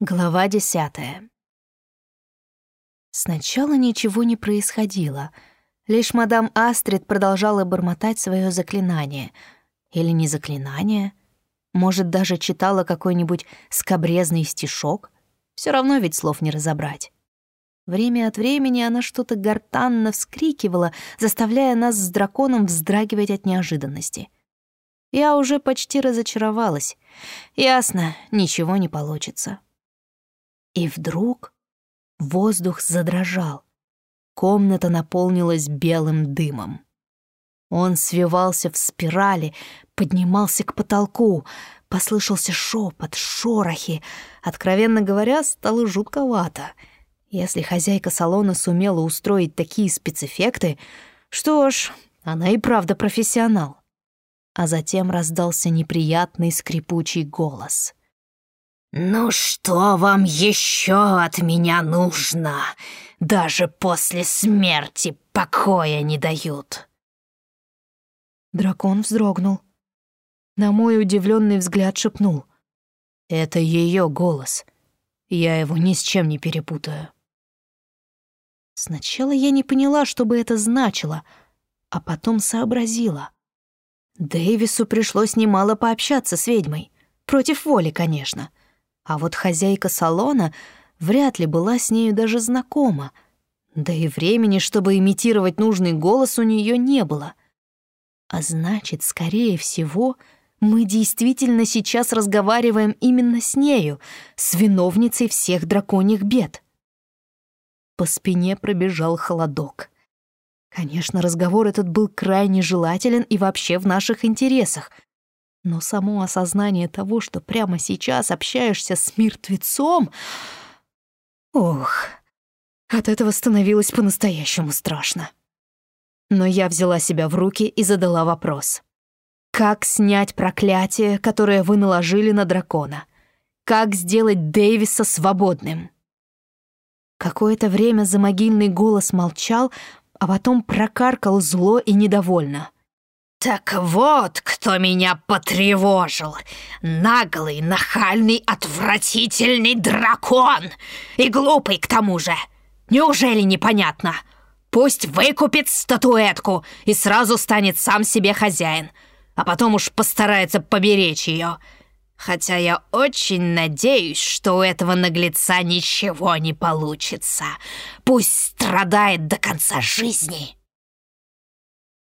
Глава десятая. Сначала ничего не происходило. Лишь мадам Астрид продолжала бормотать свое заклинание. Или не заклинание. Может, даже читала какой-нибудь скобрезный стишок. Все равно ведь слов не разобрать. Время от времени она что-то гортанно вскрикивала, заставляя нас с драконом вздрагивать от неожиданности. Я уже почти разочаровалась. Ясно, ничего не получится. И вдруг воздух задрожал. Комната наполнилась белым дымом. Он свивался в спирали, поднимался к потолку. Послышался шепот, шорохи. Откровенно говоря, стало жутковато. Если хозяйка салона сумела устроить такие спецэффекты, что ж, она и правда профессионал. А затем раздался неприятный скрипучий голос. «Ну что вам еще от меня нужно? Даже после смерти покоя не дают». Дракон вздрогнул. На мой удивленный взгляд шепнул. «Это ее голос. Я его ни с чем не перепутаю». Сначала я не поняла, что бы это значило, а потом сообразила. Дэвису пришлось немало пообщаться с ведьмой. Против воли, конечно. А вот хозяйка салона вряд ли была с нею даже знакома. Да и времени, чтобы имитировать нужный голос, у нее не было. А значит, скорее всего, мы действительно сейчас разговариваем именно с нею, с виновницей всех драконьих бед. По спине пробежал холодок. Конечно, разговор этот был крайне желателен и вообще в наших интересах — но само осознание того, что прямо сейчас общаешься с мертвецом... Ох, от этого становилось по-настоящему страшно. Но я взяла себя в руки и задала вопрос. Как снять проклятие, которое вы наложили на дракона? Как сделать Дэвиса свободным? Какое-то время замогильный голос молчал, а потом прокаркал зло и недовольно. «Так вот, кто меня потревожил! Наглый, нахальный, отвратительный дракон! И глупый к тому же! Неужели непонятно? Пусть выкупит статуэтку и сразу станет сам себе хозяин, а потом уж постарается поберечь ее. Хотя я очень надеюсь, что у этого наглеца ничего не получится. Пусть страдает до конца жизни!»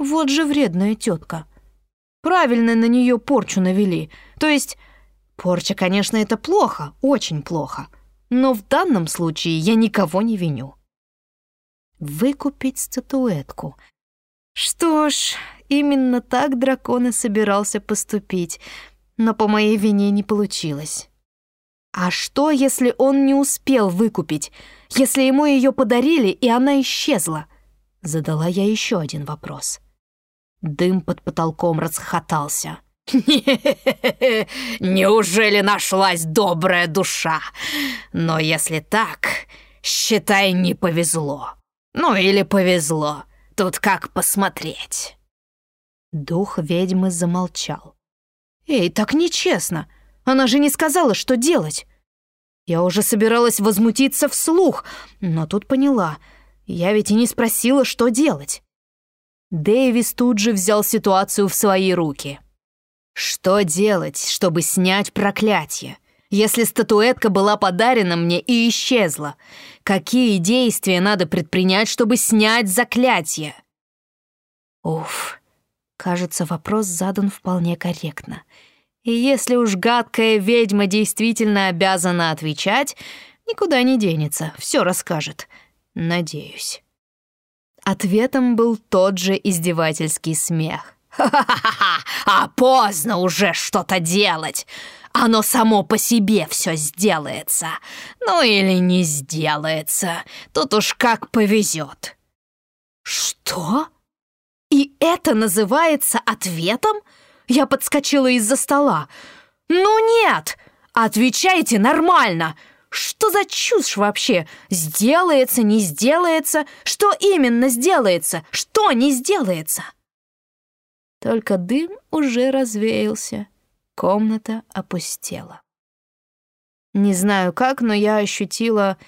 Вот же вредная тетка. Правильно на нее порчу навели. То есть, порча, конечно, это плохо, очень плохо. Но в данном случае я никого не виню. Выкупить статуэтку. Что ж, именно так дракон и собирался поступить, но по моей вине не получилось. А что, если он не успел выкупить, если ему ее подарили, и она исчезла? Задала я еще один вопрос. Дым под потолком расхотался. Неужели нашлась добрая душа? Но если так, считай, не повезло. Ну или повезло, тут как посмотреть. Дух ведьмы замолчал. «Эй, так нечестно! Она же не сказала, что делать!» Я уже собиралась возмутиться вслух, но тут поняла. Я ведь и не спросила, что делать. Дэвис тут же взял ситуацию в свои руки. Что делать, чтобы снять проклятие? Если статуэтка была подарена мне и исчезла, какие действия надо предпринять, чтобы снять заклятие? Уф, кажется, вопрос задан вполне корректно. И если уж гадкая ведьма действительно обязана отвечать, никуда не денется, все расскажет. Надеюсь. Ответом был тот же издевательский смех. «Ха-ха-ха! А поздно уже что-то делать! Оно само по себе все сделается. Ну или не сделается. Тут уж как повезет». «Что? И это называется ответом?» Я подскочила из-за стола. «Ну нет! Отвечайте нормально! Что за чушь вообще? Сделается, не сделается? Что именно сделается? Что не сделается? Только дым уже развеялся. Комната опустела. Не знаю как, но я ощутила,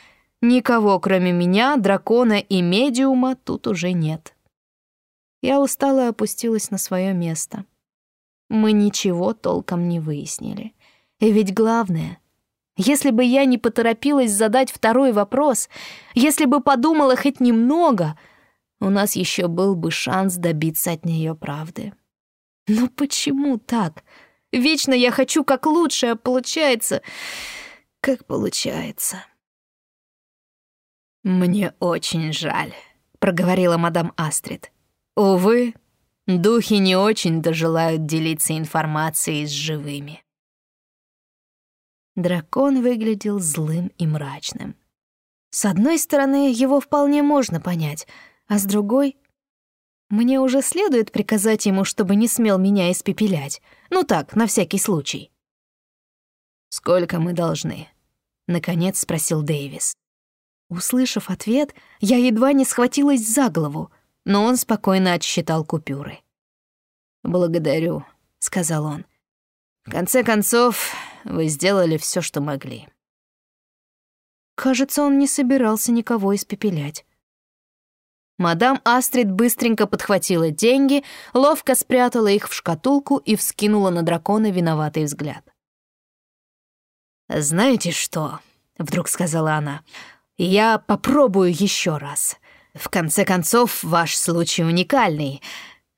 никого кроме меня, дракона и медиума тут уже нет. Я устала и опустилась на свое место. Мы ничего толком не выяснили. И ведь главное, если бы я не поторопилась задать второй вопрос, если бы подумала хоть немного, у нас еще был бы шанс добиться от нее правды. Но почему так? Вечно я хочу как лучше, а получается, как получается. «Мне очень жаль», — проговорила мадам Астрид. «Увы, духи не очень дожелают делиться информацией с живыми». Дракон выглядел злым и мрачным. С одной стороны, его вполне можно понять, а с другой... Мне уже следует приказать ему, чтобы не смел меня испепелять. Ну так, на всякий случай. «Сколько мы должны?» — наконец спросил Дэвис. Услышав ответ, я едва не схватилась за голову, но он спокойно отсчитал купюры. «Благодарю», — сказал он. «В конце концов, вы сделали все, что могли». Кажется, он не собирался никого испепелять. Мадам Астрид быстренько подхватила деньги, ловко спрятала их в шкатулку и вскинула на дракона виноватый взгляд. «Знаете что?» — вдруг сказала она. «Я попробую еще раз. В конце концов, ваш случай уникальный.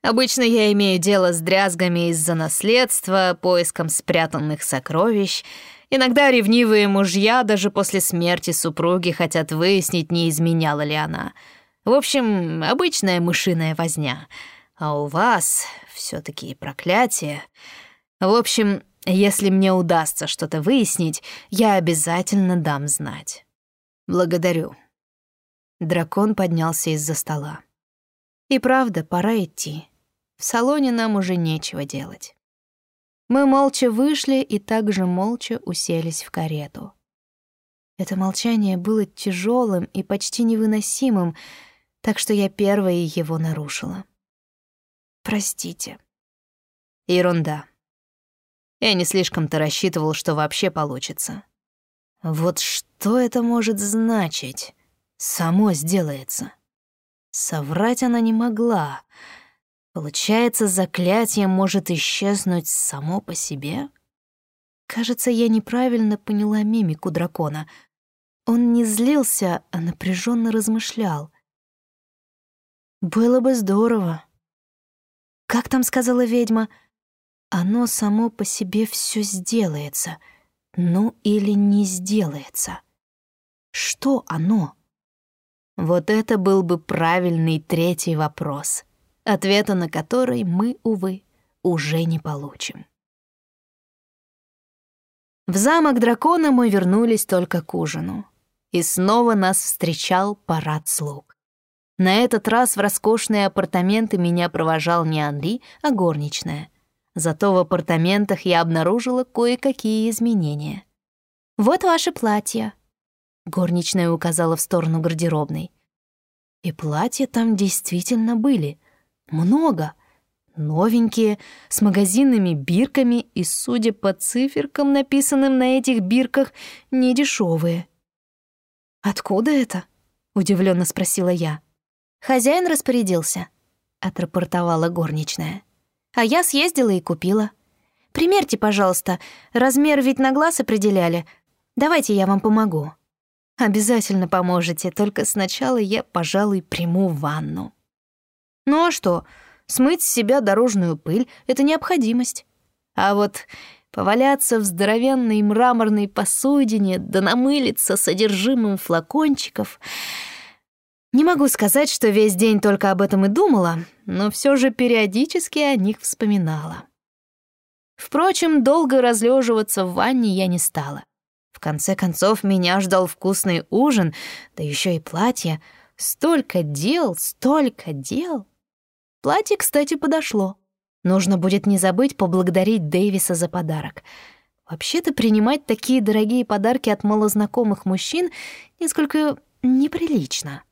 Обычно я имею дело с дрязгами из-за наследства, поиском спрятанных сокровищ. Иногда ревнивые мужья даже после смерти супруги хотят выяснить, не изменяла ли она. В общем, обычная мышиная возня. А у вас все таки проклятие. В общем, если мне удастся что-то выяснить, я обязательно дам знать. Благодарю. Дракон поднялся из-за стола. И правда, пора идти. В салоне нам уже нечего делать. Мы молча вышли и также молча уселись в карету. Это молчание было тяжелым и почти невыносимым, так что я первая его нарушила. Простите. Ерунда. Я не слишком-то рассчитывал, что вообще получится. Вот что это может значить? Само сделается. Соврать она не могла — Получается, заклятие может исчезнуть само по себе? Кажется, я неправильно поняла мимику дракона. Он не злился, а напряженно размышлял. Было бы здорово. Как там сказала ведьма? Оно само по себе все сделается. Ну или не сделается. Что оно? Вот это был бы правильный третий вопрос — ответа на который мы, увы, уже не получим. В замок дракона мы вернулись только к ужину. И снова нас встречал парад слуг. На этот раз в роскошные апартаменты меня провожал не Анри, а горничная. Зато в апартаментах я обнаружила кое-какие изменения. «Вот ваше платье», — горничная указала в сторону гардеробной. И платья там действительно были, много. Новенькие, с магазинными бирками и, судя по циферкам, написанным на этих бирках, недешевые. «Откуда это?» — удивленно спросила я. «Хозяин распорядился», — отрапортовала горничная. «А я съездила и купила. Примерьте, пожалуйста, размер ведь на глаз определяли. Давайте я вам помогу». «Обязательно поможете, только сначала я, пожалуй, приму ванну». Ну а что, смыть с себя дорожную пыль — это необходимость. А вот поваляться в здоровенной мраморной посудине да намылиться содержимым флакончиков... Не могу сказать, что весь день только об этом и думала, но все же периодически о них вспоминала. Впрочем, долго разлеживаться в ванне я не стала. В конце концов, меня ждал вкусный ужин, да еще и платье. Столько дел, столько дел. Платье, кстати, подошло. Нужно будет не забыть поблагодарить Дэвиса за подарок. Вообще-то принимать такие дорогие подарки от малознакомых мужчин несколько неприлично.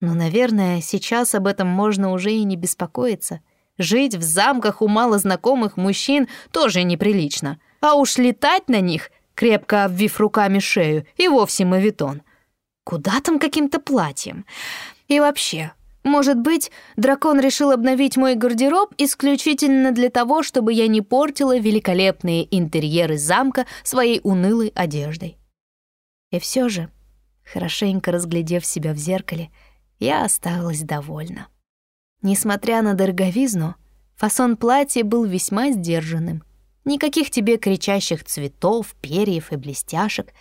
Но, наверное, сейчас об этом можно уже и не беспокоиться. Жить в замках у малознакомых мужчин тоже неприлично. А уж летать на них крепко обвив руками шею, и вовсе мавитон. Куда там каким-то платьем? И вообще, может быть, дракон решил обновить мой гардероб исключительно для того, чтобы я не портила великолепные интерьеры замка своей унылой одеждой. И все же, хорошенько разглядев себя в зеркале, я осталась довольна. Несмотря на дороговизну, фасон платья был весьма сдержанным. Никаких тебе кричащих цветов, перьев и блестяшек.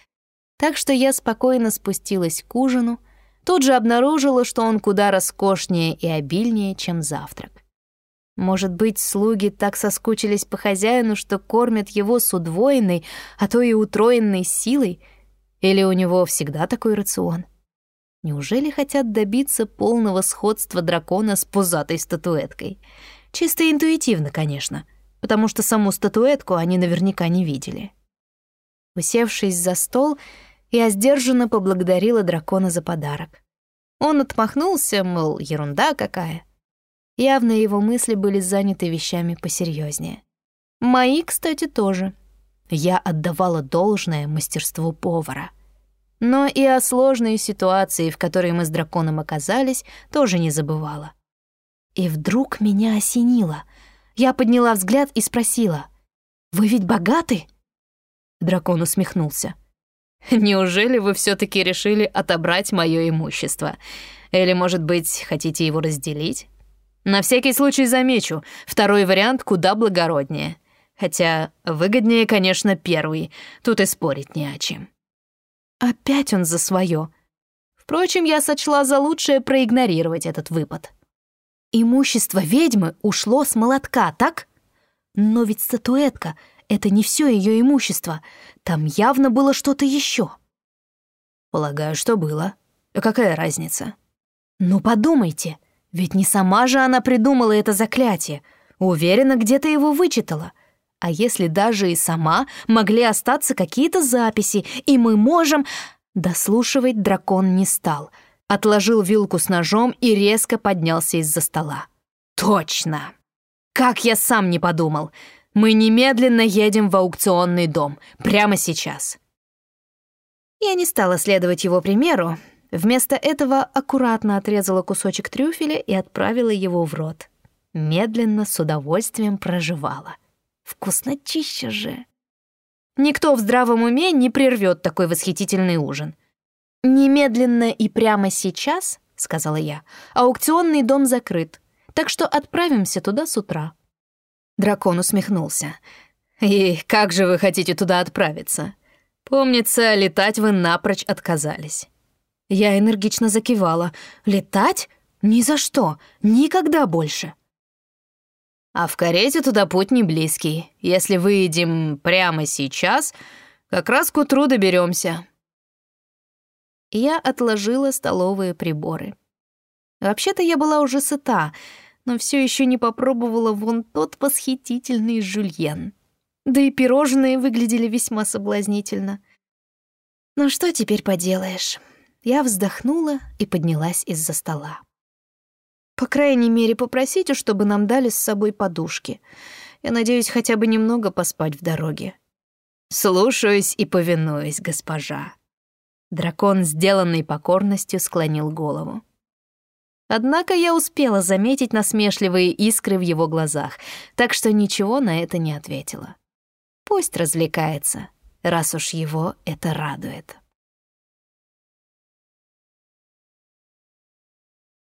Так что я спокойно спустилась к ужину — тут же обнаружила, что он куда роскошнее и обильнее, чем завтрак. Может быть, слуги так соскучились по хозяину, что кормят его с удвоенной, а то и утроенной силой? Или у него всегда такой рацион? Неужели хотят добиться полного сходства дракона с пузатой статуэткой? Чисто интуитивно, конечно, потому что саму статуэтку они наверняка не видели. Усевшись за стол, я сдержанно поблагодарила дракона за подарок. Он отмахнулся, мол, ерунда какая. Явно его мысли были заняты вещами посерьезнее. Мои, кстати, тоже. Я отдавала должное мастерству повара. Но и о сложной ситуации, в которой мы с драконом оказались, тоже не забывала. И вдруг меня осенило. Я подняла взгляд и спросила, «Вы ведь богаты?» Дракон усмехнулся. Неужели вы все-таки решили отобрать мое имущество? Или, может быть, хотите его разделить? На всякий случай замечу, второй вариант куда благороднее. Хотя выгоднее, конечно, первый, тут и спорить не о чем. Опять он за свое. Впрочем, я сочла за лучшее проигнорировать этот выпад. Имущество ведьмы ушло с молотка, так? Но ведь статуэтка это не все ее имущество. Там явно было что-то еще. Полагаю, что было. А какая разница? Ну, подумайте. Ведь не сама же она придумала это заклятие. Уверена, где-то его вычитала. А если даже и сама, могли остаться какие-то записи, и мы можем... Дослушивать дракон не стал. Отложил вилку с ножом и резко поднялся из-за стола. «Точно! Как я сам не подумал! Мы немедленно едем в аукционный дом. Прямо сейчас». Я не стала следовать его примеру. Вместо этого аккуратно отрезала кусочек трюфеля и отправила его в рот. Медленно, с удовольствием проживала. Вкуснотища же. Никто в здравом уме не прервет такой восхитительный ужин. «Немедленно и прямо сейчас», — сказала я, — «аукционный дом закрыт, так что отправимся туда с утра». Дракон усмехнулся. «И как же вы хотите туда отправиться? Помнится, летать вы напрочь отказались». Я энергично закивала. «Летать? Ни за что! Никогда больше!» «А в карете туда путь не близкий. Если выедем прямо сейчас, как раз к утру доберемся. Я отложила столовые приборы. Вообще-то я была уже сыта — но все еще не попробовала вон тот восхитительный жульен. Да и пирожные выглядели весьма соблазнительно. Ну что теперь поделаешь? Я вздохнула и поднялась из-за стола. По крайней мере, попросите, чтобы нам дали с собой подушки. Я надеюсь хотя бы немного поспать в дороге. Слушаюсь и повинуюсь, госпожа. Дракон, сделанный покорностью, склонил голову. Однако я успела заметить насмешливые искры в его глазах, так что ничего на это не ответила. Пусть развлекается, раз уж его это радует.